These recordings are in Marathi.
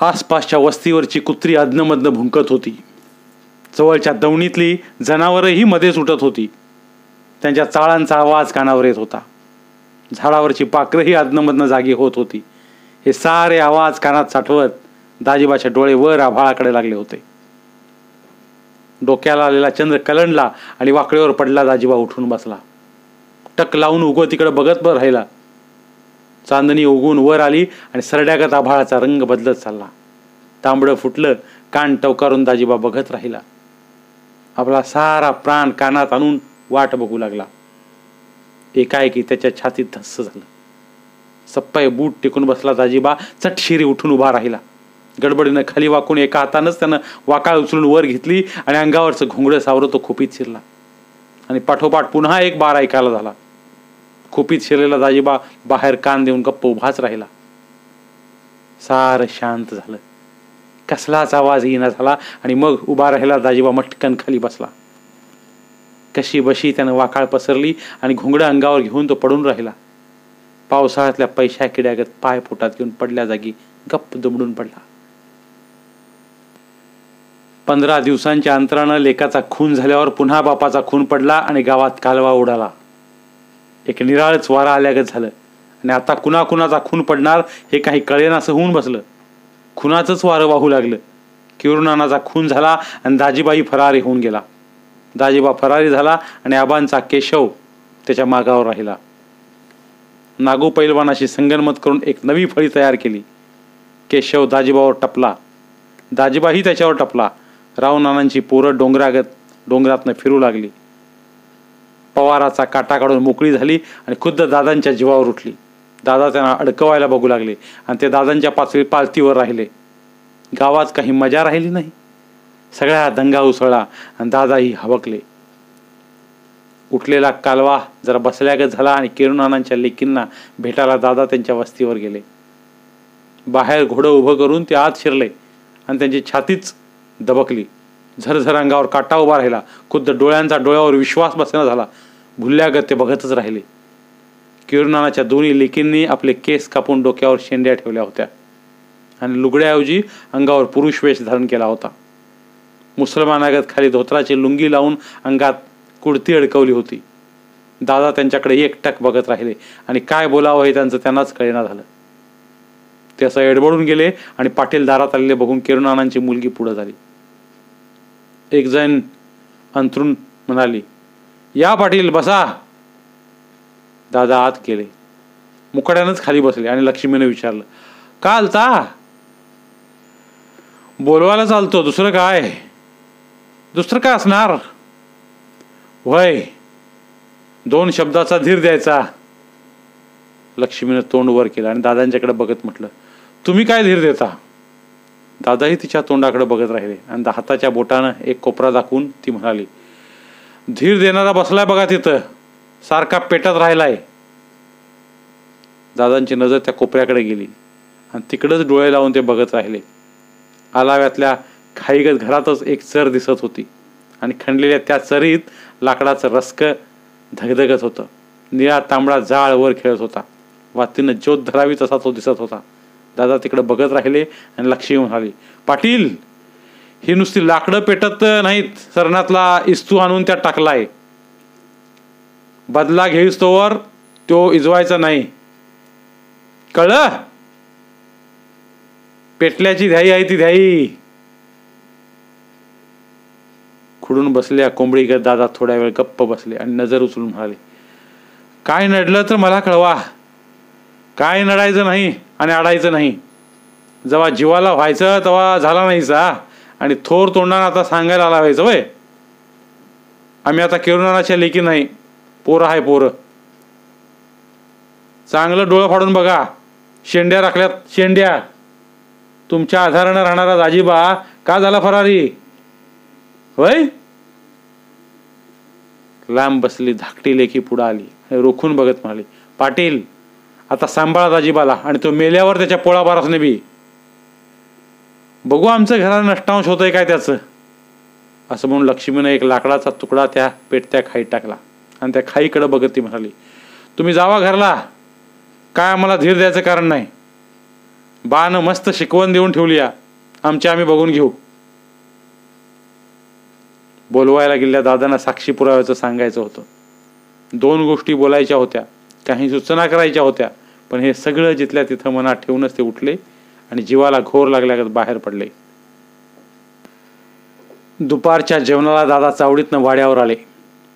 आसपासच्या वस्तीवरची कुत्री अदनमधनं भुंकत होती. जवळच्या दवणीतली जनावरंही मध्ये सुटत होती. त्यांच्या चाळांचा आवाज कानावर येत होता. झाडावरची पाखरंही अदनमधनं जागी होत होती. हे सारे आवाज कानात साठवत दाजीबाच्या डोळे वर आभाळाकडे लागले होते. डोक्याला आलेला चंद्र कलंडला आणि वाकड्यावर पडला दाजीबा उठून बसला. टक लावून उगो तिकडे बघत राहिला. चांदणी उगून वर आली आणि सरड्यागत आभाळाचा रंग बदलत चालला. तांबडं फुटलं कान टवकारून दाजीबा बघत राहिला. आपला सारा प्राण कानात आणून वाट बघू लागला. एकाएकी त्याच्या छातीत धस्स झालं. सप्पाय बूट टिकून बसला दाजीबा चटशिरी उठून उभा राहिला. गडबडीनं खाली वाकून एका हातानंच त्यानं वाकाळ उचलून वर घेतली आणि अंगावरचं घोंगडं सावरं तो खोपीत शिरला. आणि पाठोपाठ पुन्हा एक बार ऐकायला झाला. खोपीत शिरलेला दाजीबा बाहेर कान देऊन गप्प उभाच राहिला. सार शांत झालं. कसलाच आवाज येईना झाला आणि मग उभा राहिला दाजीबा मटकन खाली बसला. कशी बशी त्यानं वाकाळ पसरली आणि घोंगडं अंगावर घेऊन तो पडून राहिला. पावसाळ्यातल्या पैशा किड्यागत पाय पोटात घेऊन पडल्या जागी गप्प दुमडून पडला. पंधरा दिवसांच्या अंतरानं लेकाचा खून झाल्यावर पुन्हा बापाचा खून पडला आणि गावात कालवा उडाला. एक निराळच वारा आल्यागत झालं. आणि आता कुणाकुणाचा खून पडणार हे काही कळेनासं होऊन बसलं. खुनाचंच वारं वाहू लागलं. किरुनानाचा खून झाला आणि दाजीबाई फरारी होऊन गेला. दाजीबा फरारी झाला आणि आबांचा केशव त्याच्या मागावर राहिला. नागू पैलवानाशी संगनमत करून एक नवी फळी तयार केली. केशव दाजीबावर टपला. दाजीबाही त्याच्यावर टपला. रावनानांची पोरं डोंगरागत डोंगरातनं फिरू लागली. पवाराचा काटा काढून मोकळी झाली आणि खुद्द दादांच्या जीवावर उठली. दादा त्यांना अडकवायला बघू लागले आणि ते दादांच्या पाचवी पालतीवर राहिले. गावात काही मजा राहिली नाही. सगळ्या दंगा उसळला आणि दादाही हबकले उठलेला कालवा जरा बसल्यागत झाला आणि किरुनानांच्या लेकींना भेटायला दादा त्यांच्या वस्तीवर गेले. बाहेर घोडं उभं करून ते आत शिरले आणि त्यांची छातीच दबकली. झरझर अंगावर काटा उभा राहिला. खुद्द डोळ्यांचा डोळ्यावर विश्वास बसणं झाला. भुलल्यागत ते बघतच राहिले. किरुनानाच्या दोन्ही लेकींनी आपले केस कापून डोक्यावर शेंड्या ठेवल्या होत्या. आणि लुगड्याऐवजी अंगावर पुरुष वेश धारण केला होता. मुसलमानागत खाली धोत्राची लुंगी लावून अंगात कुडती अडकवली होती. दादा त्यांच्याकडे एकटक बघत राहिले आणि काय बोलावं हे त्यांचं त्यांनाच कळेना झालं. ते असं एडबडून गेले आणि पाटील दारात आलेले बघून किरुनानांची मुलगी पुढं झाली. एक जण अंथरून म्हणाली या पाटील बसा. दादा आत गेले. मुकड्यानंच खाली बसले आणि लक्ष्मीने विचारलं का आलता बोलवायला चालतो. दुसरं काय? दुसरं काय असणार? वय दोन शब्दाचा धीर द्यायचा. लक्ष्मीनं तोंड वर केलं आणि दादांच्याकडे बघत म्हटलं तुम्ही काय धीर देता? दादाही तिच्या तोंडाकडे बघत राहिले आणि हाताच्या बोटानं एक कोपरा दाखवून ती म्हणाली धीर देणारा बसलाय बघा तिथं. सारखा पेटत राहिलाय. दादांची नजर त्या कोपऱ्याकडे गेली. आणि तिकडंच डोळे लावून ते बघत राहिले. आलाव्यातल्या खाईगत घरातच एक चर दिसत होती. आणि खणलेल्या त्या चरीत लाकडाचं रस्क धगधगत होतं. निळा तांबडा जाळ वर खेळत होता. वातीनं ज्योत धरावी तसा तो दिसत होता. दादा तिकडे बघत राहिले आणि लक्ष्मी म्हणाली पाटील! ही नुसती लाकडं पेटत नाहीत. सरणातला इस्तू आणून त्यात टाकलाय. बदला घेईस तोवर तो इजवायचा नाही. कळलं? पेटल्याची ध्याई आहे ती ध्याई. खुडून बसल्या कोंबडी दादा थोड्या वेळ गप्प बसले आणि नजर उचलून म्हणाले काय नडलं तर मला कळवा. काय नडायचं नाही आणि अडायचं नाही. जेव्हा जीवाला व्हायचं तेव्हा झाला नाही सा आणि थोर तोंडानं आता सांगायला लावायचं वय. आम्ही आता किरणाच्या लेखी नाही. पोरं आहे पोरं. चांगलं डोळं फाडून बघा. शेंड्या राखल्यात शेंड्या. तुमच्या आधारानं राहणारा दाजीबा का झाला फरारी? वय. लांब बसली धाकटी लेखी पुढं आली. रोखून बघत म्हणाली पाटील आता सांभाळा दाजीबाला आणि तो मेल्यावर त्याच्या पोळाबारासने बी. बघू आमचं घराला नष्टांश होतंय काय त्याचं. असं म्हणून लक्ष्मीनं एक लाकडाचा तुकडा त्या पेटत्या खाई टाकला. आणि त्या खाईकडं बघत ती म्हणाली तुम्ही जावा घरला. काय आम्हाला धीर द्यायचं कारण नाही. बानं मस्त शिकवण देऊन ठेवली या. आमची आम्ही बघून घेऊ. बोलवायला गेल्या दादांना साक्षी पुराव्याचं सांगायचं होतं. दोन गोष्टी बोलायच्या होत्या. काही सूचना करायच्या होत्या. पण हे सगळं जिथल्या तिथं मनात ठेवूनच ते उठले. आणि जीवाला घोर लागल्यागत बाहेर पडले. दुपारच्या जेवणाला दादा चावडीतनं वाड्यावर आले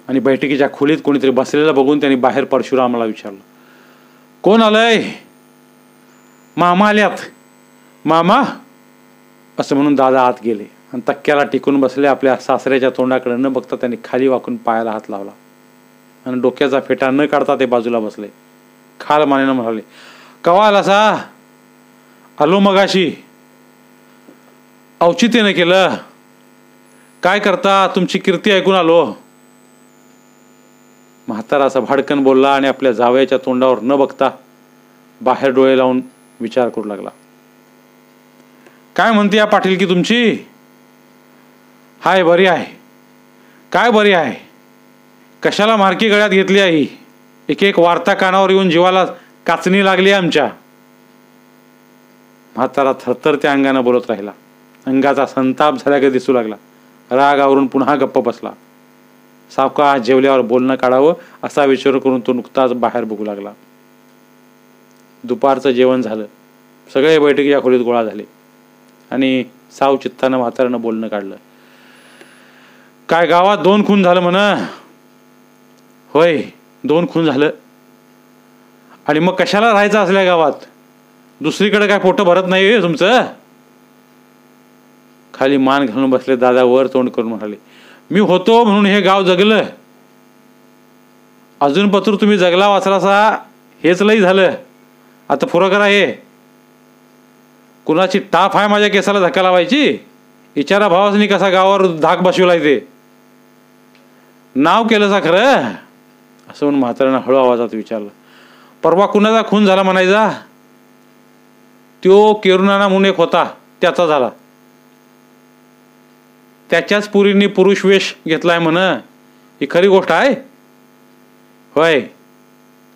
आणि बैठकीच्या खोलीत कोणीतरी बसलेलं बघून त्यांनी बाहेर परशुरामाला विचारलं कोण आलंय? मामा आल्यात. मामा? असं म्हणून दादा आत गेले आणि तक्क्याला टिकून बसले आपल्या सासऱ्याच्या तोंडाकडे न बघता त्यांनी खाली वाकून पायाला हात लावला आणि डोक्याचा फेटा न काढता ते बाजूला बसले. खाल मानेनं म्हणाले कवा आला सा हॅलो मगाशी. औचित्याने केलं. काय करता? तुमची कीर्ती ऐकून आलो. म्हातारा असा भाडकन बोलला आणि आपल्या जावयाच्या तोंडावर न बघता बाहेर डोळे लावून विचार करू लागला. काय म्हणते या पाटील की तुमची? हाय बरी आहे. काय बरी आहे? कशाला मार्की गळ्यात घेतली आहे एक एक वार्ता कानावर येऊन जीवाला काचणी लागली आमच्या. म्हातारा थरथर त्या अंगानं बोलत राहिला. अंगाचा संताप झाल्याकडे दिसू लागला. रागावरून पुन्हा गप्प बसला. सावका जेवल्यावर बोलणं काढावं असा विचार करून तो नुकताच बाहेर बघू लागला. दुपारचं जेवण झालं. सगळे बैठकीच्या खोलीत गोळा झाले. आणि साव चित्तानं म्हाताऱ्यानं बोलणं काढलं. काय गावात दोन खून झालं म्हण? होय दोन खून झालं. आणि मग कशाला राहायचं असल्या गावात? दुसरीकडे काय फोटो भरत नाही आहे तुमचं? खाली मान घालून बसले दादा वर तोंड करून म्हणाले मी होतो म्हणून हे गाव जगलं. अजून पत्र तुम्ही जगला वाचलासा हेच लई झालं. आता फुरं करा हे. कुणाची टाफ आहे माझ्या केसाला धक्का लावायची? इचारा भावासनी कसा गावावर धाक बसवलाय ते नाव केलं सा खरं? असं म्हणून म्हाताऱ्यानं हळू आवाजात विचारलं परवा कुणाचा खून झाला म्हणायचा? त्यो केरुणाना म्हणून एक होता त्याचा झाला. त्याच्याच पुरींनी पुरुष वेश घेतलाय म्हण. ही खरी गोष्ट आहे? होय.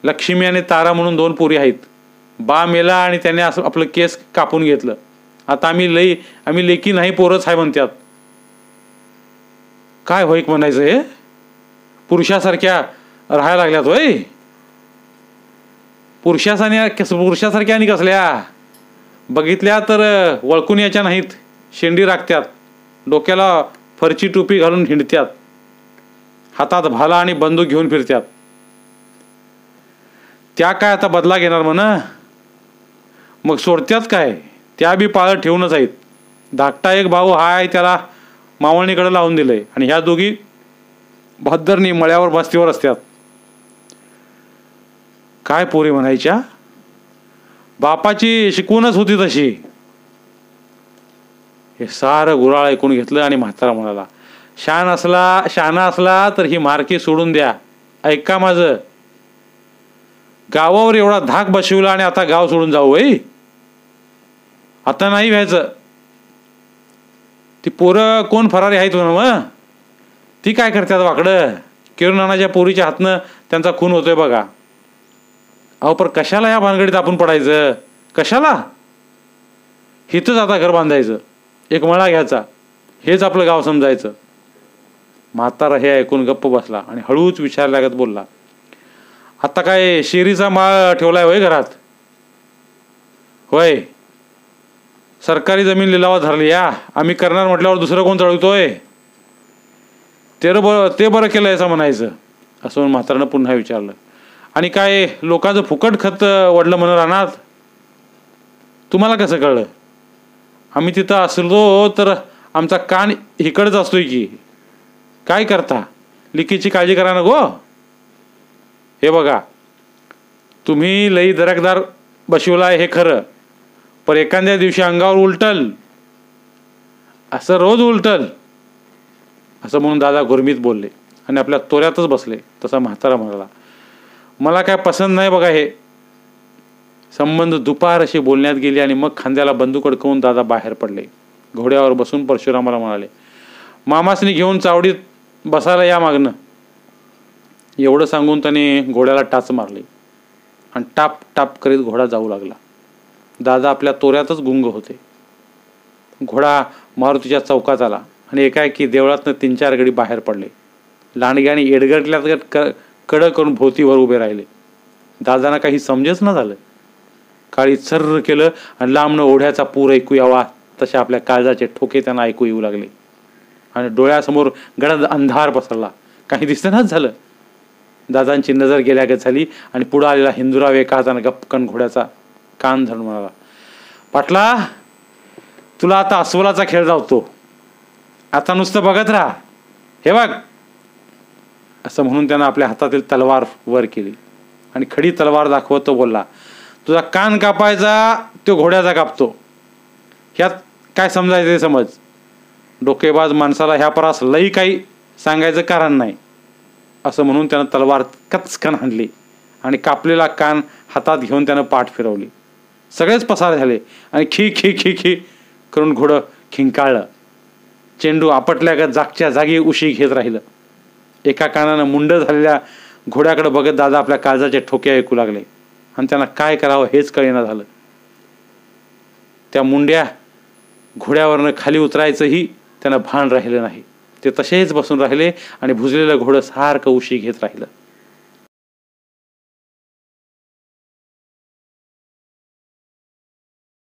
लक्ष्मी आणि तारा म्हणून दोन पुरी आहेत. बा मेला आणि त्याने असं आपलं केस कापून घेतलं. आता आम्ही लई आम्ही लेकी नाही पोरच आहे म्हणतात काय होईक म्हणायचं हे? पुरुषासारख्या राहायला लागल्यात होय? पुरुषासाने पुरुषासारख्या आणि कसल्या? बघितल्या तर वळकून याच्या नाहीत. शेंडी राखत्यात. डोक्याला फरची टोपी घालून हिंडत्यात. हातात भाला आणि बंदूक घेऊन फिरत्यात. त्या काय आता बदला घेणार म्हणा? मग सोडत्यात काय? त्या बी पाळत ठेवूनच आहेत. धाकटा एक भाऊ हाय त्याला मावळणीकडे लावून दिलंय. आणि ह्या दोघी भद्दरनी मळ्यावर बस्तीवर असतात काय पोरी म्हणायच्या? बापाची शिकवूनच होती तशी. हे सारं गुराळ ऐकून घेतलं आणि म्हातारा म्हणाला शान असला शाना असला तर ही मार्की सोडून द्या. ऐका माझं. गावावर एवढा धाक बसविला आणि आता गाव सोडून जाऊ वय आता नाही व्हायचं. ती पोरं कोण फरारी आहेत म्हणा मग ती काय करतात वाकडं? किरणाच्या पोरीच्या हातनं त्यांचा खून होतोय बघा. अहो पर कशाला या भानगडीत आपण पडायचं? कशाला? हिथंच आता घर बांधायचं. एक मळा घ्यायचा. हेच आपलं गाव समजायचं. म्हातारा हे ऐकून गप्प बसला आणि हळूच विचार लागत बोलला. आता काय शेरीचा माळ ठेवलाय होय घरात? होय. सरकारी जमीन लिलावा धरली या. आम्ही करणार म्हटल्यावर दुसरं कोण चढवतोय? ते बरं ते बरं केलं असं म्हणायचं. असं म्हणून म्हातारानं पुन्हा विचारलं. आणि काय लोकांचं फुकट खत वडलं म्हणून राहणार? तुम्हाला कसं कळलं? आम्ही तिथं असलो तर आमचा कान इकडंच असतोय की. काय करता? लिकीची काळजी करा ना गो हे बघा तुम्ही लई दरकदार बशिवलाय हे खरं पण एखाद्या दिवशी अंगावर उलटल. असं रोज उलटल. असं म्हणून दादा गुरमीत बोलले आणि आपल्या तोऱ्यातच बसले तसा म्हातारा म्हणाला. मला काय पसंत नाही बघा हे. संबंध दुपार अशी बोलण्यात गेली आणि मग खांद्याला बंदूक अडकवून दादा बाहेर पडले. घोड्यावर बसून परशुरामाला म्हणाले मामासनी घेऊन चावडीत बसायला या मागणं एवढं सांगून त्याने घोड्याला टाच मारली आणि टाप टाप करीत घोडा जाऊ लागला. दादा आपल्या तोऱ्यातच गुंग होते. घोडा मारुतीच्या चौकात आला आणि एकाएकी देवळातनं तीन चार गडी बाहेर पडले. लांडगे आणि गट क कडं करून भोवतीवर उभे राहिले. दादांना काही समजेच ना झालं. काळी सर्र केलं आणि लांबणं ओढ्याचा पूर ऐकू यावा तसे आपल्या काळजाचे ठोके त्यांना ऐकू येऊ लागले. आणि डोळ्यासमोर गडद अंधार पसरला. काही दिसेनाच झालं. दादांची नजर गेल्यागत झाली आणि पुढं आलेला हिंदुराव एका हाताने गपकन घोड्याचा कान धरून म्हणाला पाटला तुला आता अस्वलाचा खेळ जावतो. आता नुसतं बघत राहा. हे बघ असं म्हणून त्यानं आपल्या हातातील तलवार वर केली. आणि खडी तलवार दाखवत तो बोलला तुझा कान कापायचा तो घोड्याचा कापतो. ह्यात काय समजायचं ते समज. डोकेबाज माणसाला ह्या परास लई काही सांगायचं कारण नाही. असं म्हणून त्यानं तलवार कचकन हाणली आणि कापलेला कान हातात घेऊन त्यानं पाठ फिरवली. सगळेच पसार झाले आणि खी खी खी खी करून घोडं खिंकाळलं. चेंडू आपटल्यागत जागच्या जागी उशी घेत राहिलं. एका कानानं मुंड झालेल्या घोड्याकडे बघत दादा आपल्या काळजाचे ठोके ऐकू लागले. आणि त्यांना काय करावं हेच कळेना झालं. त्या मुंड्या घोड्यावरनं खाली उतरायचंही त्यांना भान राहिलं नाही. ते तसेच बसून राहिले आणि भुजलेलं घोडं सारखं उशी घेत राहिलं.